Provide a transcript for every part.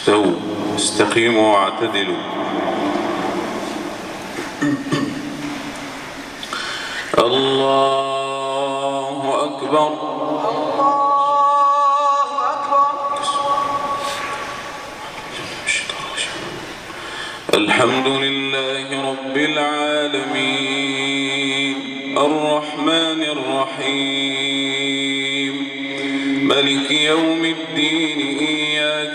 استووا استقيموا واعتدلوا. الله أكبر. الله أكبر. الحمد لله رب العالمين. الرحمن الرحيم. ملك يوم الدين.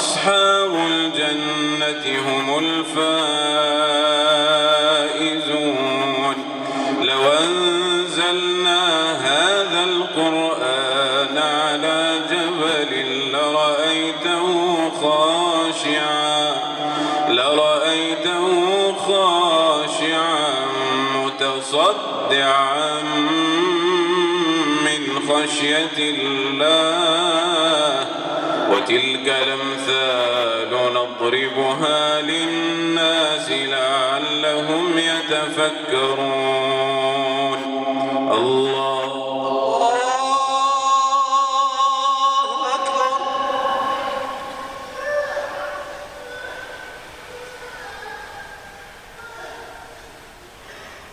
أصحاب الجنة هم الفائزون. لو أنزلنا هذا القرآن على جبل لرأيته خاشعا لرأيته خاشعا متصدعا من خشية الله. وتلك الأمثال نضربها للناس لعلهم يتفكرون. الله.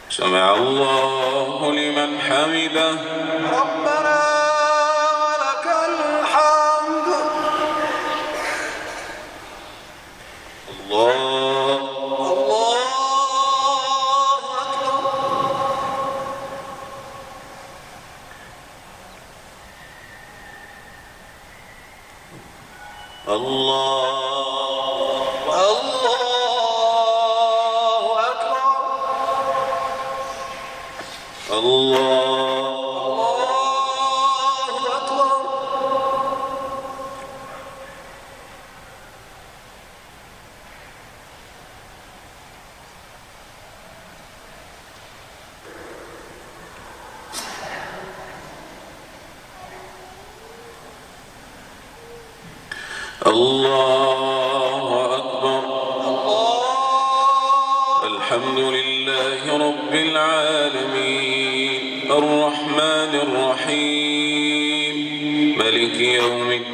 سمع الله لمن حمده.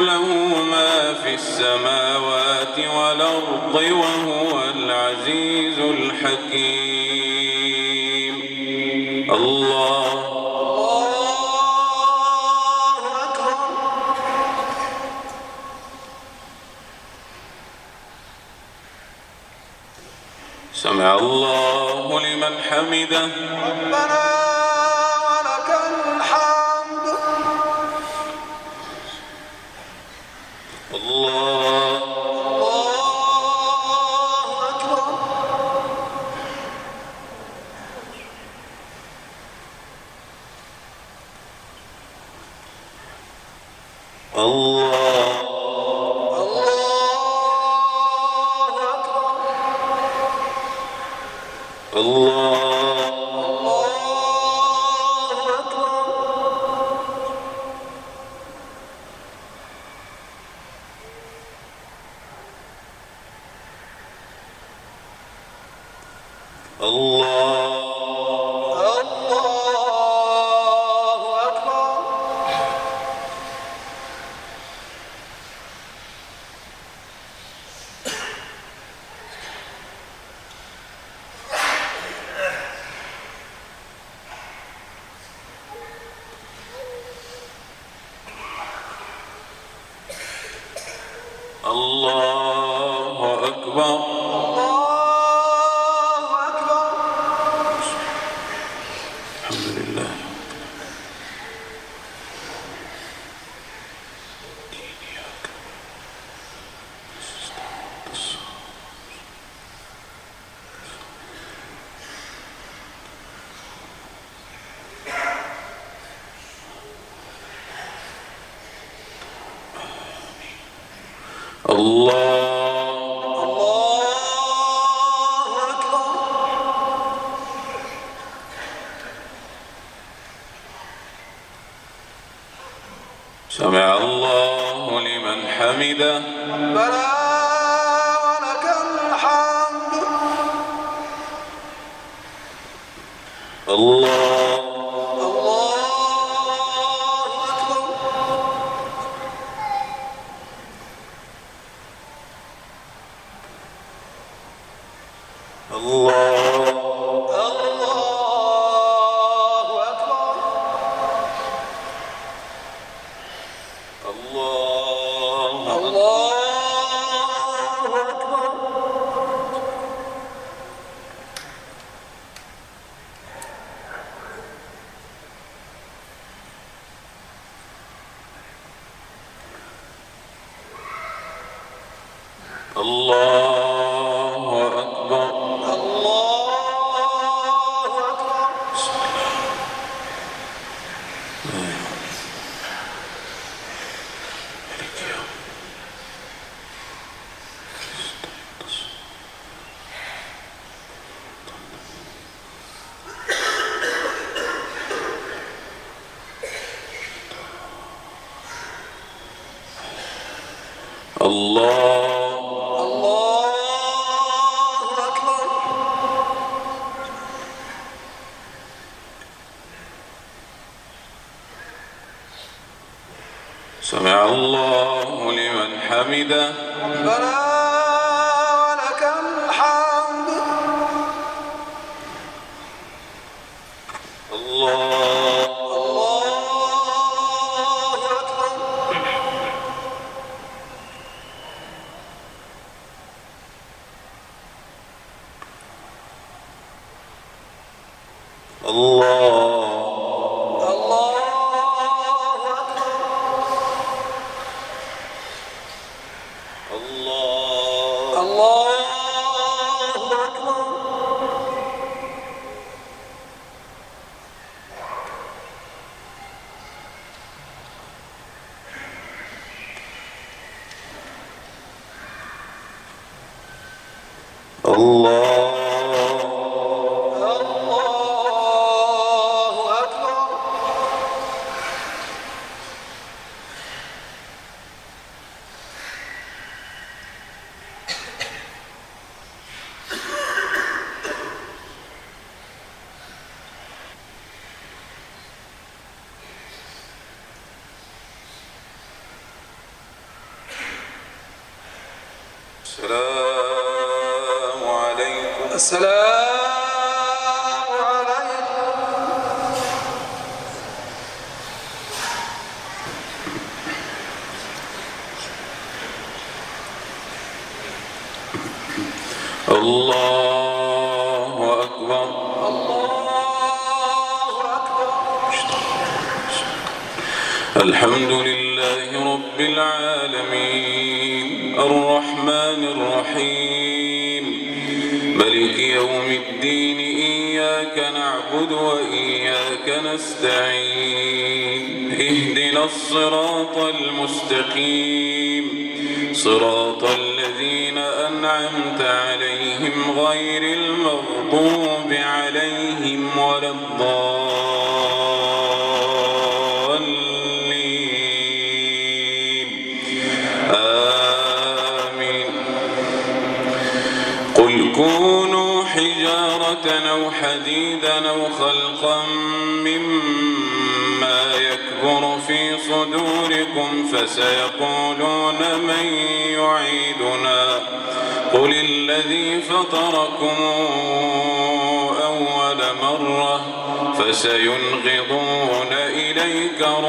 له ما في السماوات والأرض وهو العزيز الحكيم. الله. الله أكبر. سمع الله لمن حمده. ربنا love. الله.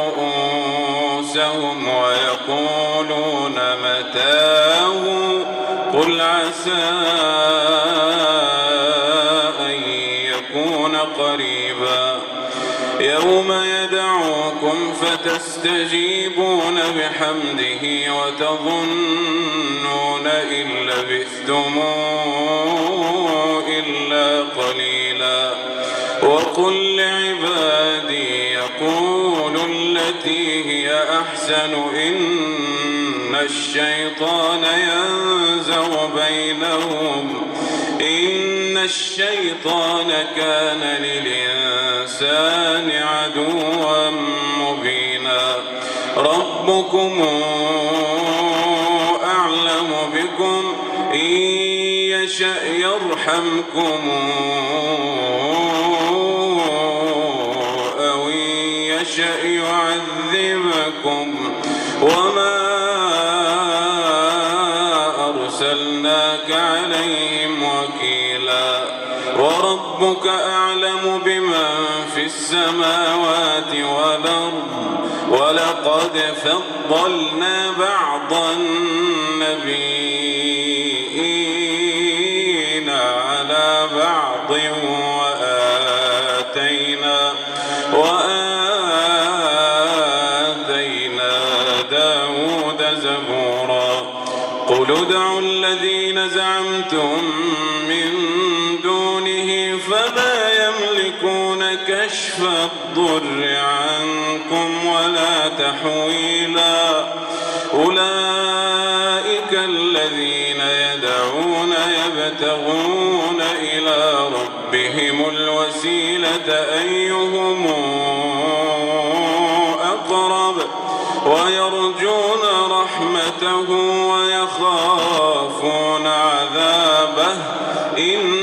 رؤوسهم ويقولون متاه. قل عسى أن يكون قريبا. يوم يدعوكم فتستجيبون بحمده وتظنون إن لبثتم إلا قليلا. وقل لعبادي التي هي أحسن إن الشيطان ينزغ بينهم. إن الشيطان كان للإنسان عدوا مبينا. ربكم أعلم بكم. إن يشأ يرحمكم. وربك أعلم بمن في السماوات والأرض ولقد فضلنا بعض النبيين على بعض وآتينا وآتينا داود زبورا. قل ادعوا الذين زعمتم الضر عنكم ولا تحويلا. أولئك الذين يدعون يبتغون إلى ربهم الوسيلة أيهم أقرب ويرجون رحمته ويخافون عذابه. إن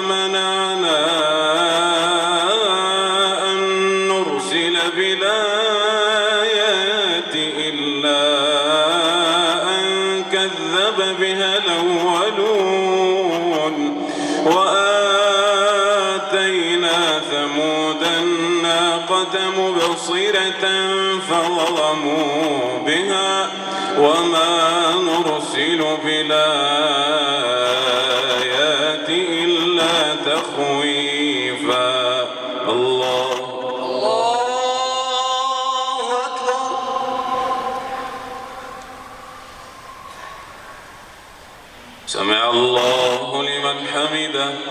مبصرة فظلموا بها وما نرسل بالآيات إلا تخويفا. الله. الله أكبر. سمع الله لمن حمده.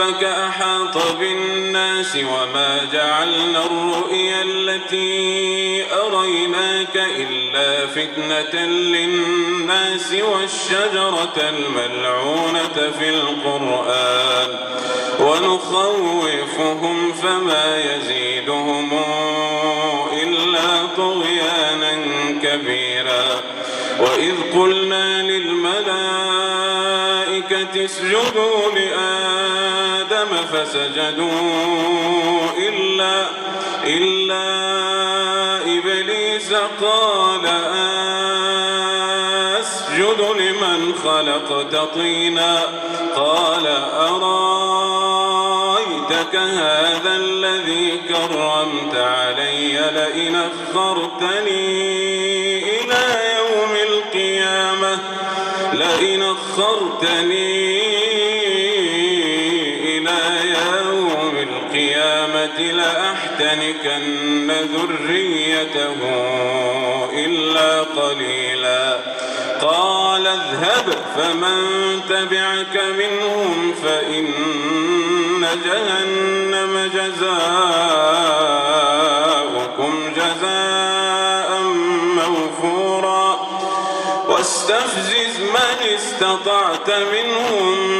ربك أحاط بالناس وما جعلنا الرؤيا التي أريناك إلا فتنة للناس والشجرة الملعونة في القرآن ونخوفهم فما يزيدهم إلا طغيانا كبيرا وإذ قلنا للملائكة اسجدوا لآدم فسجدوا إلا إلا إبليس قال أسجد لمن خلقت طينا. قال أرأيتك هذا الذي كرمت علي لئن أخرتني إلى يوم القيامة؟ لئن أخرتني لأحتنكن ذريته إلا قليلا. قال اذهب فمن تبعك منهم فإن جهنم جزاؤكم جزاء موفورا. واستفزز من استطعت منهم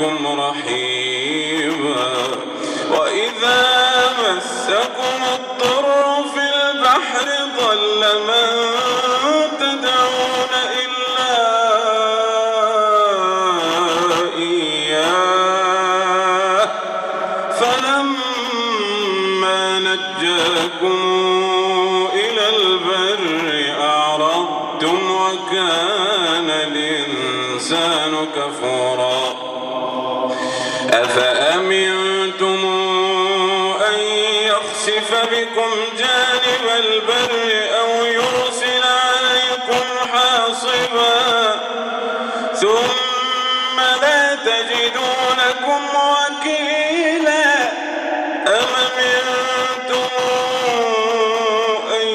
بكم رحيما. وإذا مسكم الضر بكم جانب البر أو يرسل عليكم حاصبا. ثم لا تجدوا لكم وكيلا. أم أمنتم أن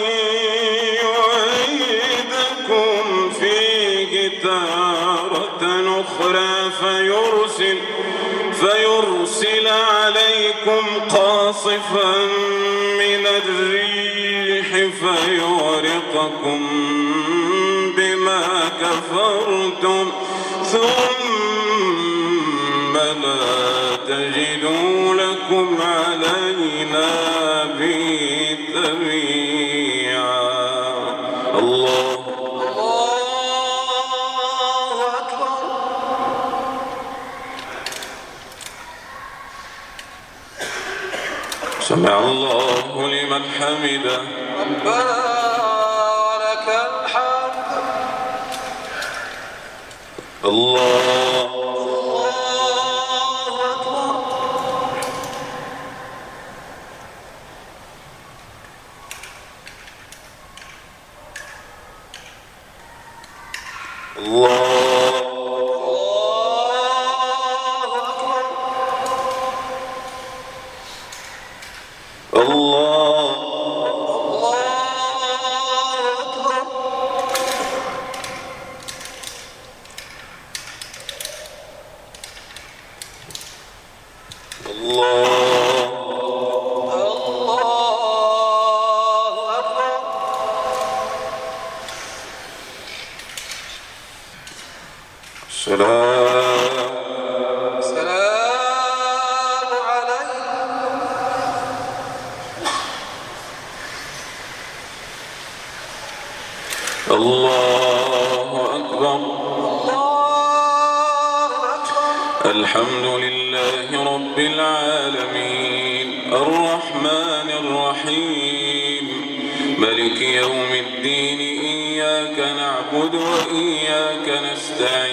يعيدكم فيه تارة أخرى فيرسل فيرسل عليكم قاصفا الريح فيغرقكم بما كفرتم ثم لا تجدوا لكم علينا حمده ربنا ولك الحمد الله الله أكبر الله الله أكبر الله الله أكبر الله الله أكبر سلام السلام عليكم الله أكبر الله أكبر الحمد لله رب العالمين. الرحمن الرحيم. ملك يوم الدين. إياك نعبد وإياك نستعين.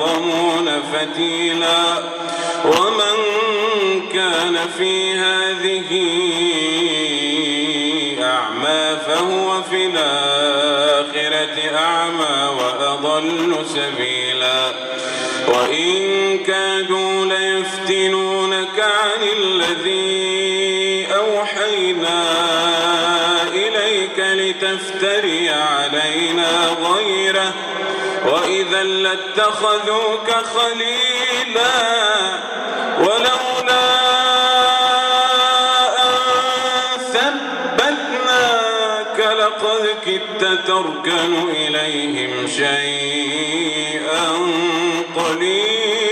يظلمون فتيلا. ومن كان في هذه أعمى فهو في الآخرة أعمى وأضل سبيلا. وإن كادوا ليفتنونك وإذا لاتخذوك خليلا ولولا أن ثبتناك لقد كدت تركن إليهم شيئا قليلا.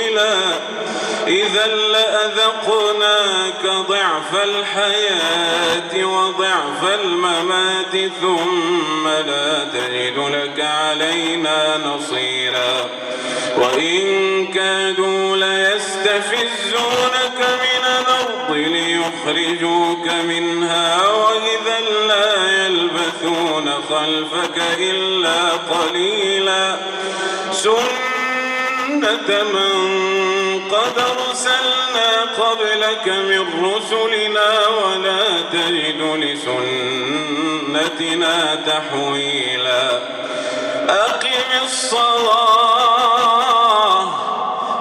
إذا لأذقناك ضعف الحياة وضعف الممات ثم لا تجد لك علينا نصيرا. وإن كادوا ليستفزونك من الأرض ليخرجوك منها وإذا لا يلبثون خلفك إلا قليلا. سنة من قد أرسلنا قبلك من رسلنا ولا تجد لسنتنا تحويلا. أقم الصلاة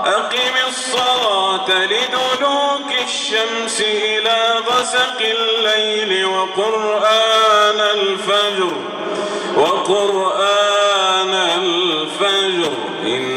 أقم الصلاة لدلوك الشمس إلى غسق الليل وقرآن الفجر وقرآن الفجر. إن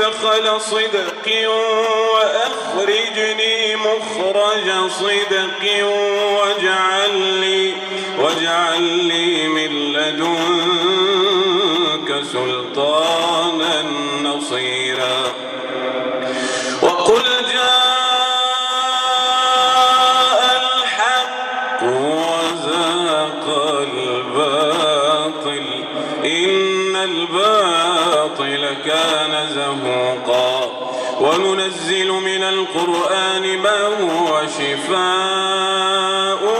مدخل صدق وأخرجني مخرج صدق واجعل لي واجعل لي من لدنك سلطانا وننزل من القرآن ما هو شفاء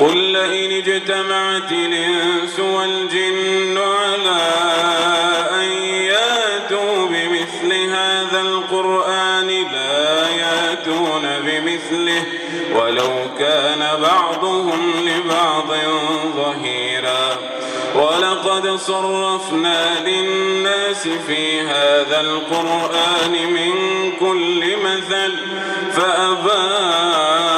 قل لئن اجتمعت الإنس والجن على أن ياتوا بمثل هذا القرآن لا ياتون بمثله ولو كان بعضهم لبعض ظهيرا. ولقد صرفنا للناس في هذا القرآن من كل مثل فأبى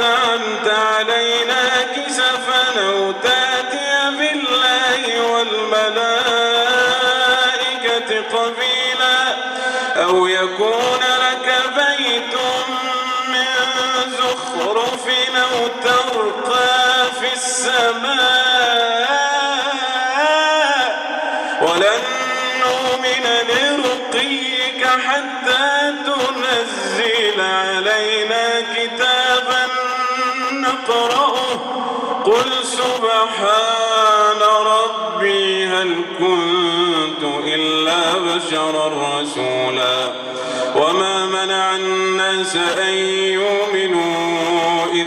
زعمت علينا كسفا أو تأتي بالله والملائكة قبيلا أو يكون لك بيت من زخرف أو ترقى في السماء. ولن نؤمن لرقيك حتى تنزل علينا كتابا نقرأه قل سبحان ربي هل كنت إلا بشرا رسولا وما منع الناس أن يؤمنوا إذ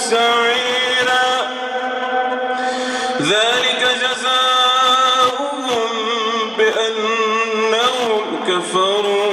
سعيرا. ذلك جزاؤهم بأنهم كفروا.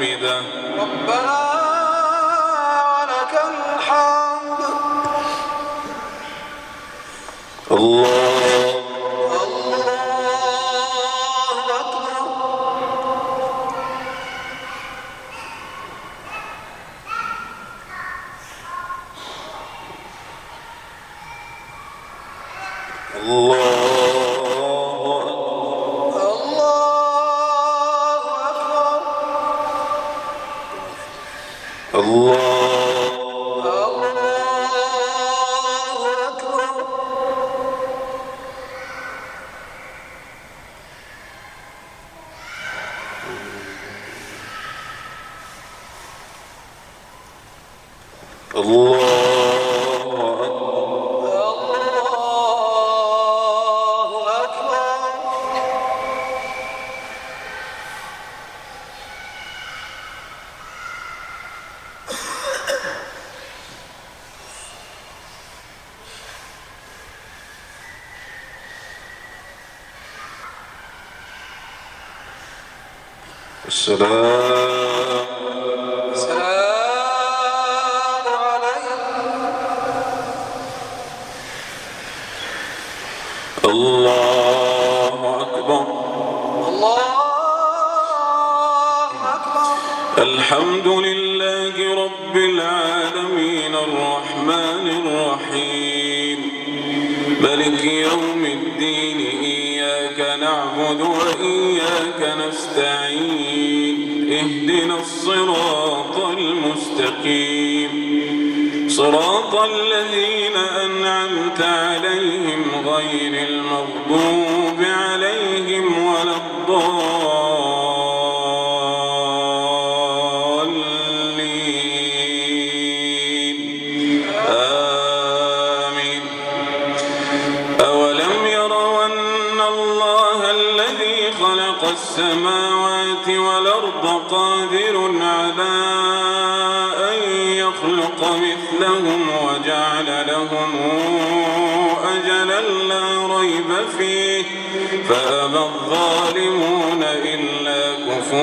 حمده ربنا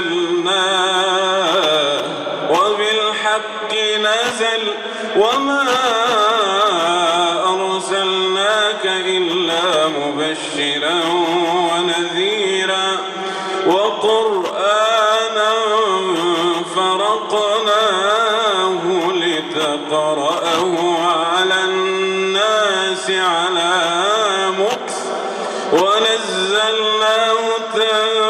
أنزلناه وبالحق نزل وما أرسلناك إلا مبشرا ونذيرا وقرآنا فرقناه لتقرأه على الناس على مكث ونزلناه تنزيلا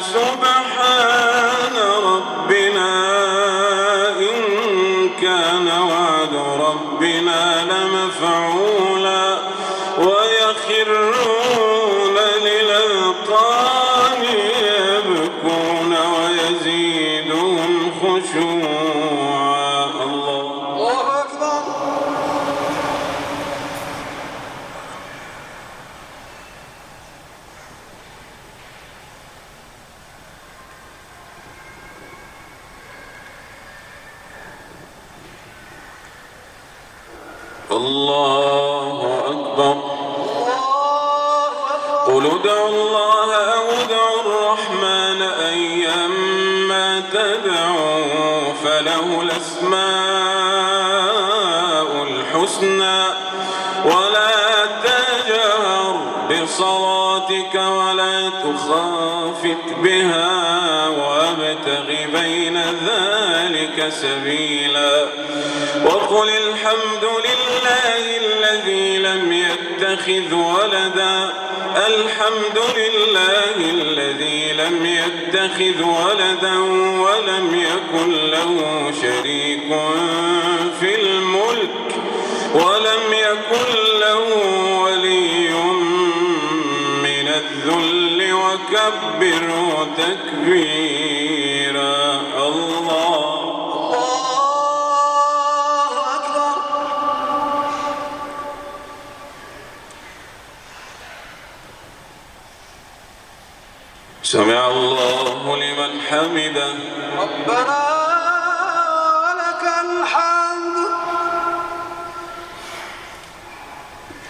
سبحان ربنا إن كان وعد ربنا لمفعولا فله الأسماء الحسنى ولا تجهر بصلاتك ولا تخافت بها وابتغ بين ذلك سبيلا وقل الحمد لله الذي لم يتخذ ولدا الحمد لله الذي لم يتخذ ولدا ولم يكن له شريك في الملك ولم يكن له ولي من الذل وكبره تكبيرا. حمده ربنا ولك الحمد.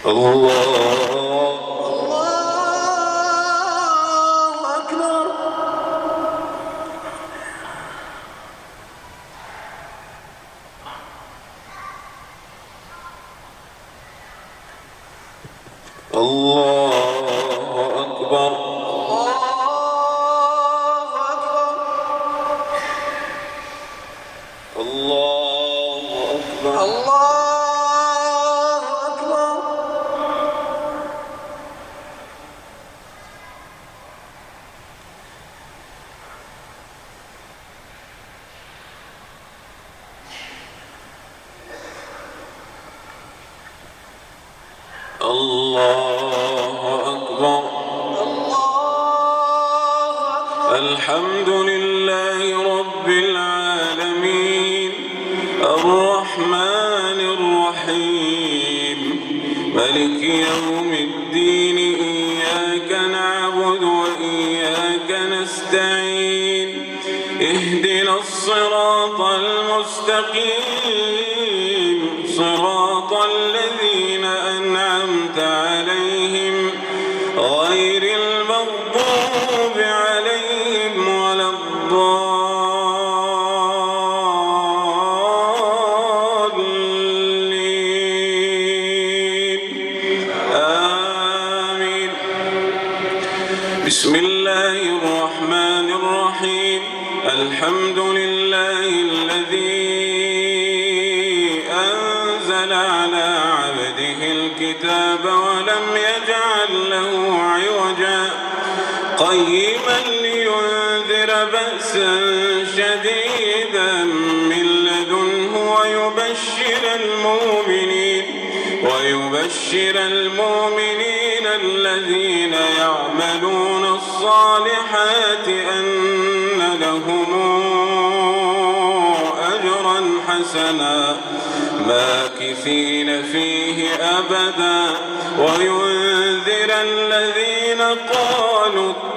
الله الله.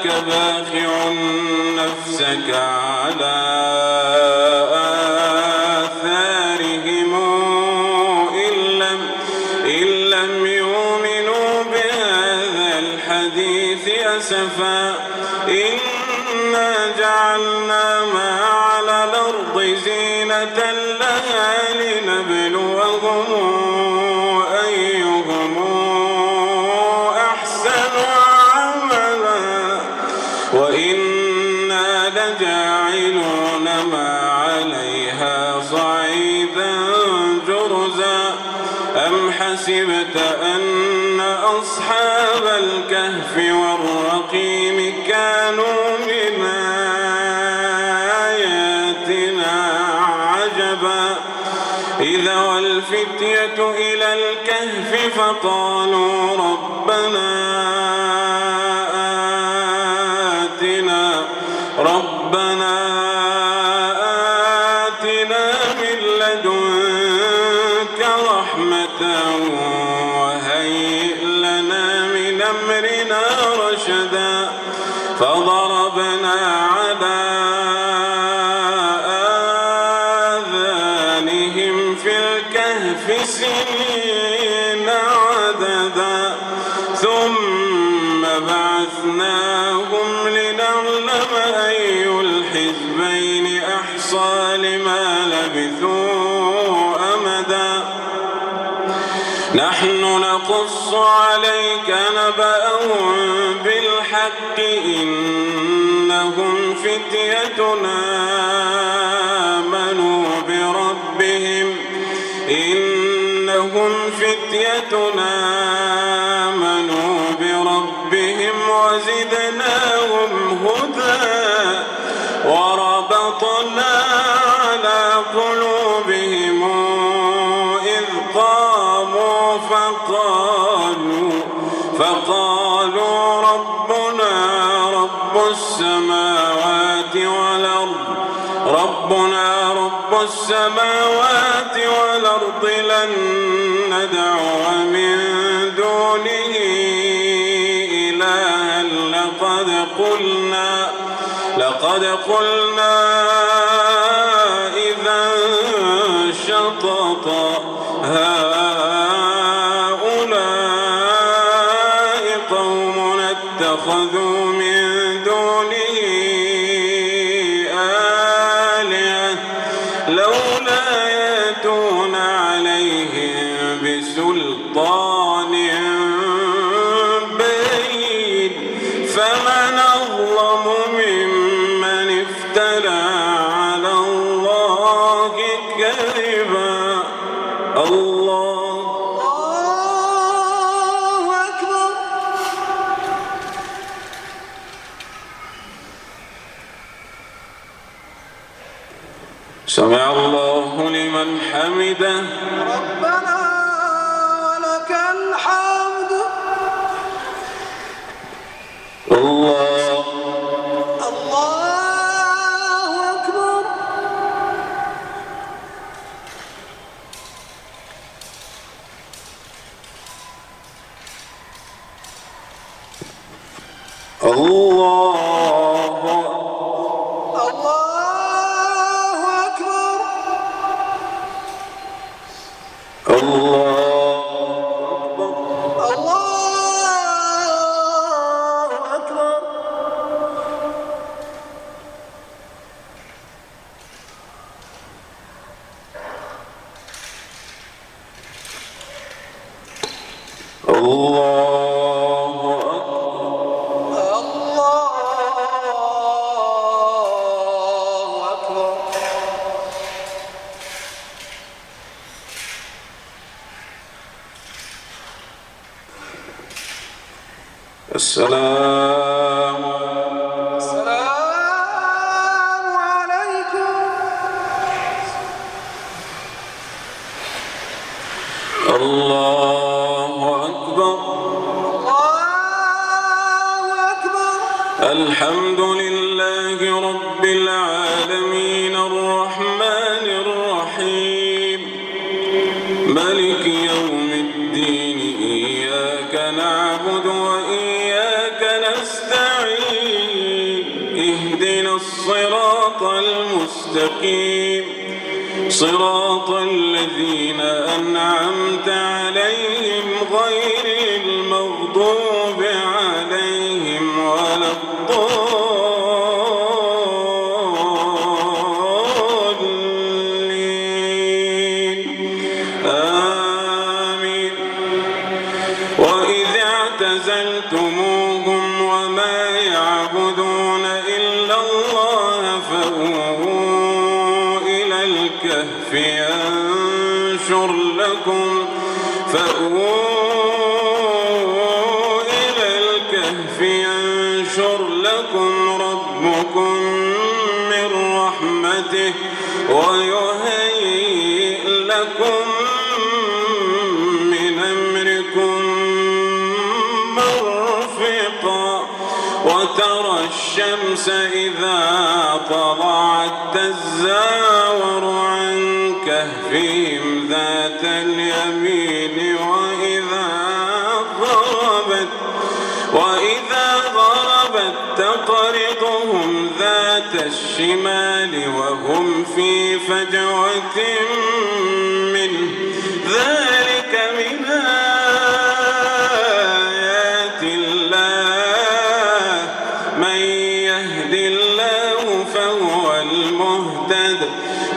فلعلك باخع نفسك على آثارهم. إن لم, إن لم يؤمنوا بهذا الحديث أسفا. إنا جعلنا ما على الأرض زينة لها لنبلوهم إذا والفتية إلى الكهف فقالوا ربنا نحن نقص عليك نبأهم بالحق إنهم فتيتنا آمنوا بربهم إنهم فتيتنا آمنوا بربهم وزدناهم هدى وربطنا على قلوبهم السماوات والأرض لن ندعو من دونه إلها لقد قلنا لقد قلنا إذا شطط هؤلاء there. الله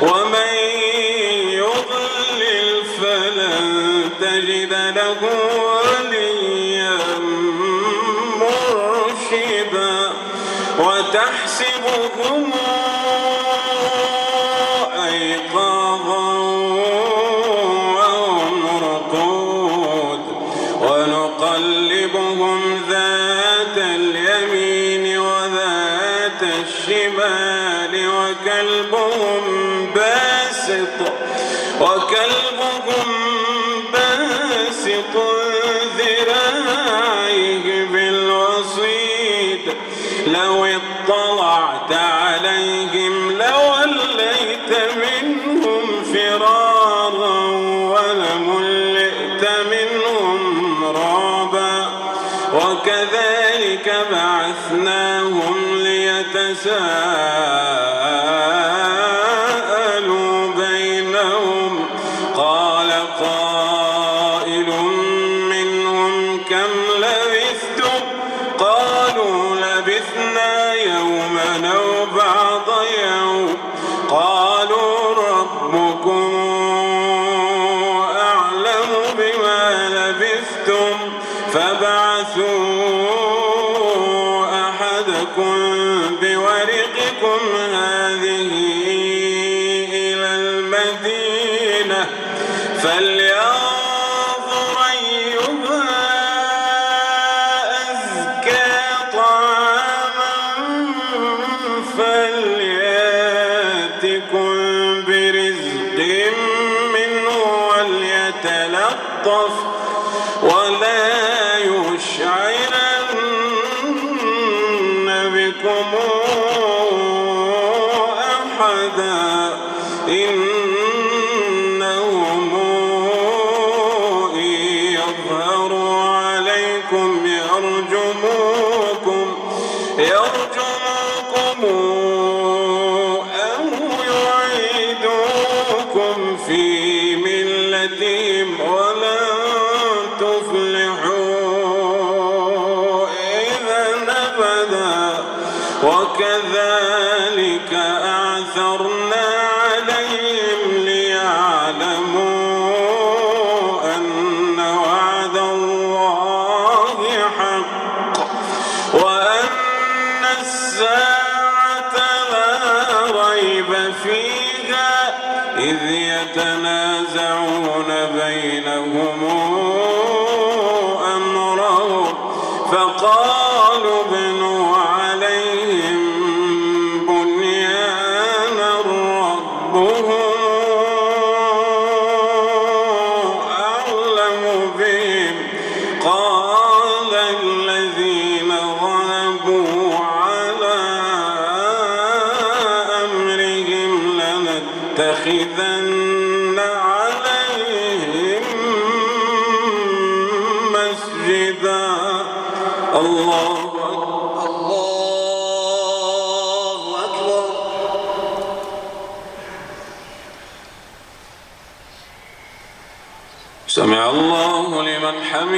ومن يضلل فلن تجد له وليا مرشدا وتحسبهم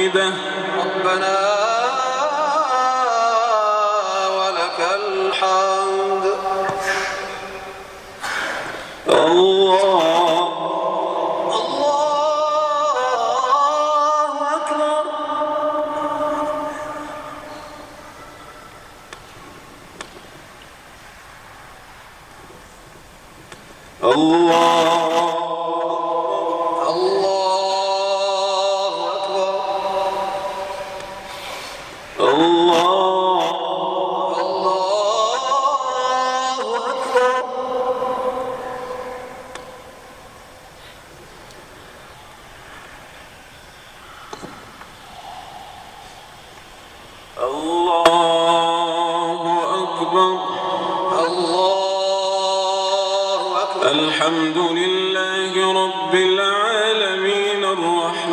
واحدة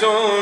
so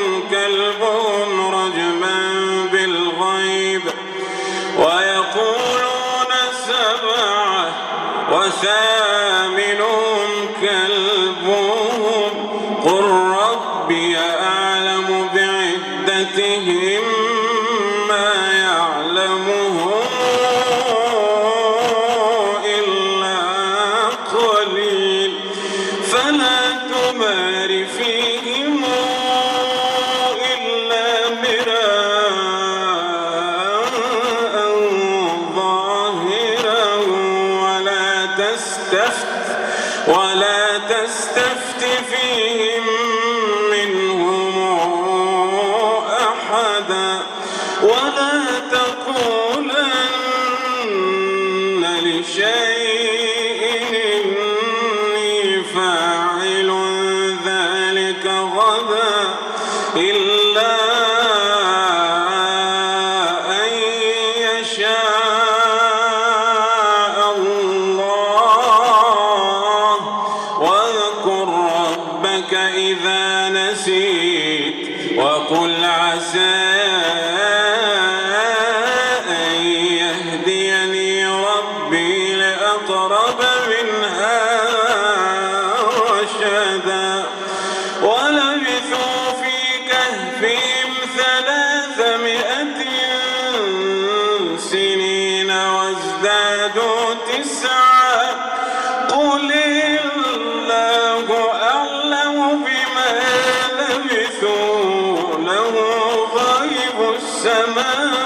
وازدادوا تسعا قل الله أعلم بما لبثوا له غيب السماوات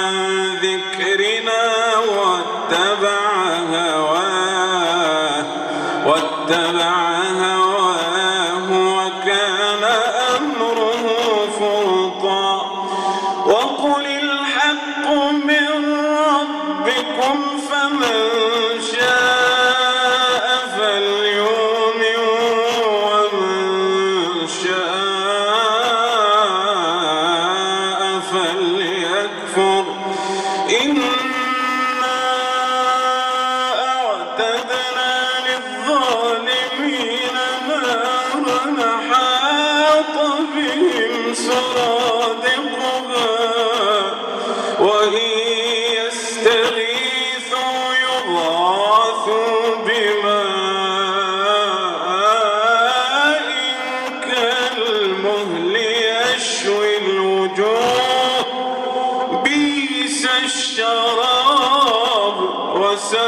وساءت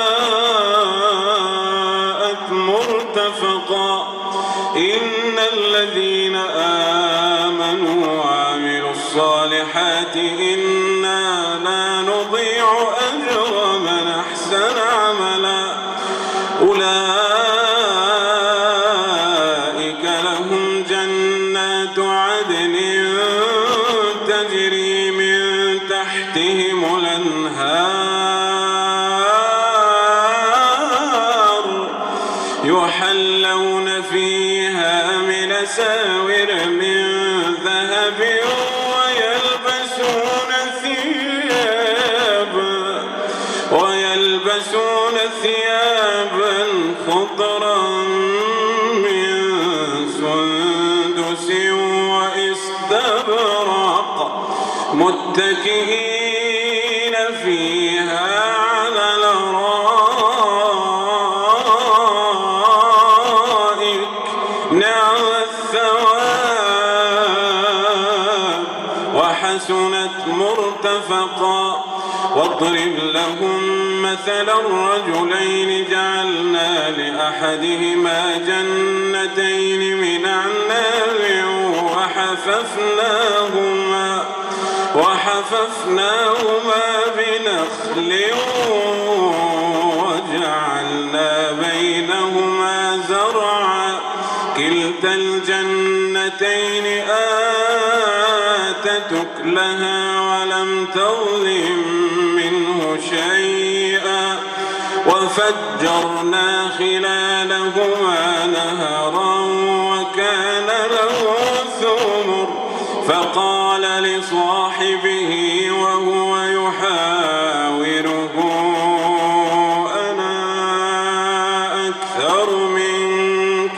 مرتفقا. إن الذين آمنوا وعملوا الصالحات إن متكئين فيها على الأرائك. نعم الثواب. وحسنت مرتفقا. واضرب لهم مثلا رجلين جعلنا لأحدهما جنتين من أعناب وحففناهم وحففناهما بنخل وجعلنا بينهما زرعا. كلتا الجنتين آتتك لها ولم تظلم منه شيئا. وفجرنا خلالهما نهرا وكان له ثمر فقال لصاحبه وهو يحاوره. أنا أكثر منك.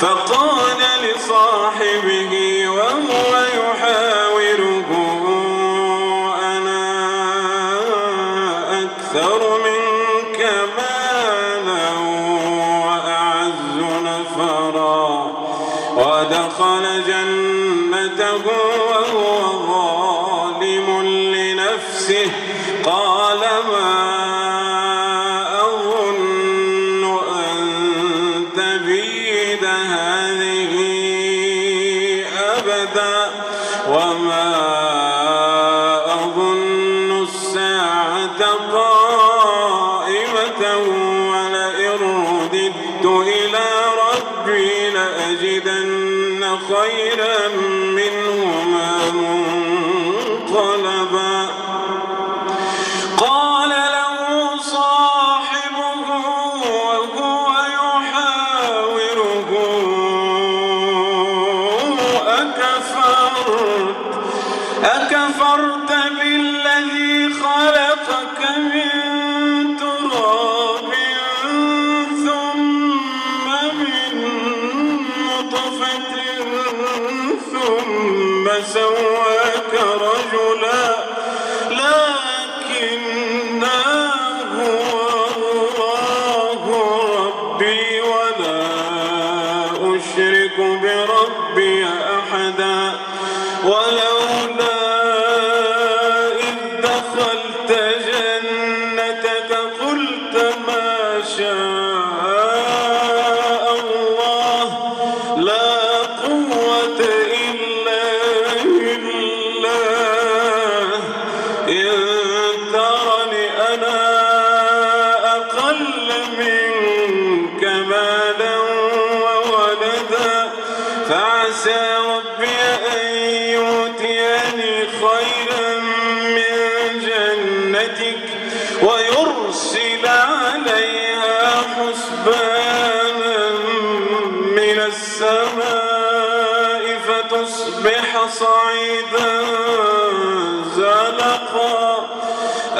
فقال لصاحبه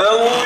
é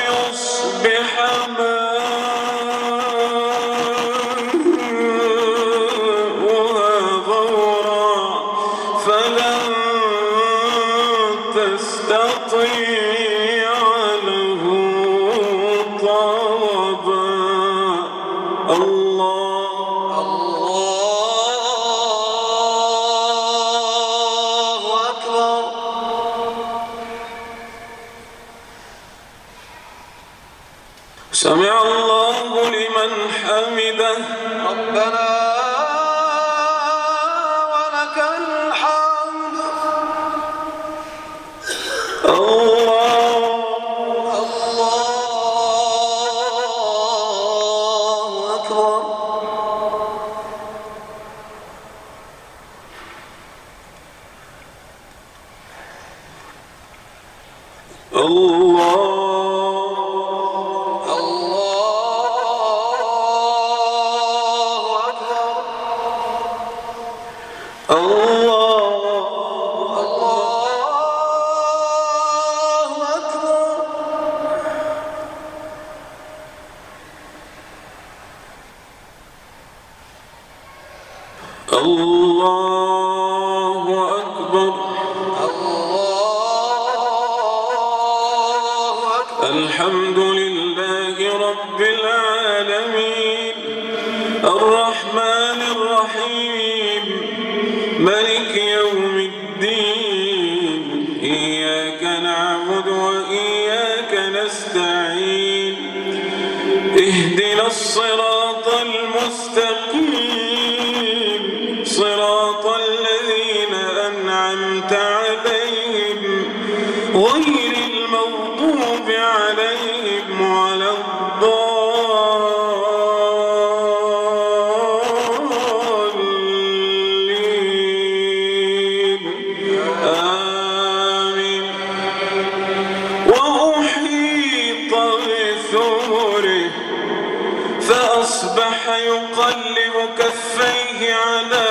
يقلب كفيه على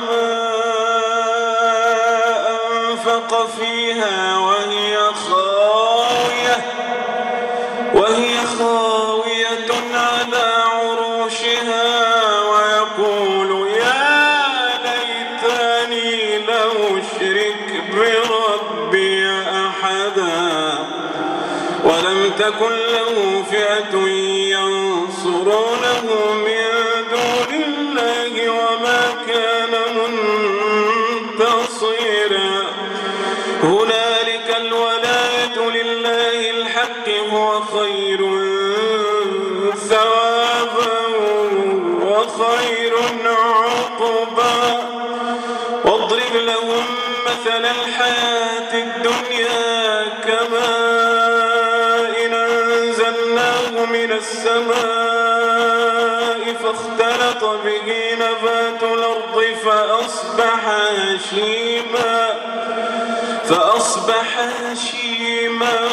ما أنفق فيها ويقلب خير عقبا. واضرب لهم مثل الحياة الدنيا كماء إن أنزلناه من السماء فاختلط به نبات الأرض فأصبح هشيما فأصبح هشيما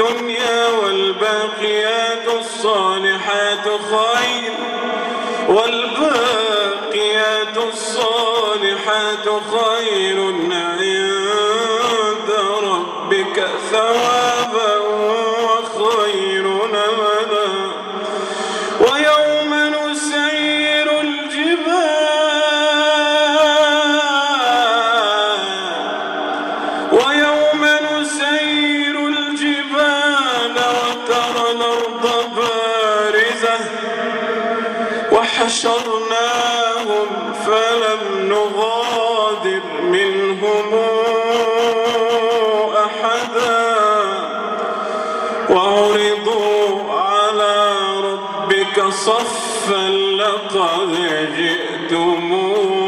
الدنيا والباقيات الصالحات خير والباقيات الصالحات خير عند ربك ثواب. فلقد جئتموه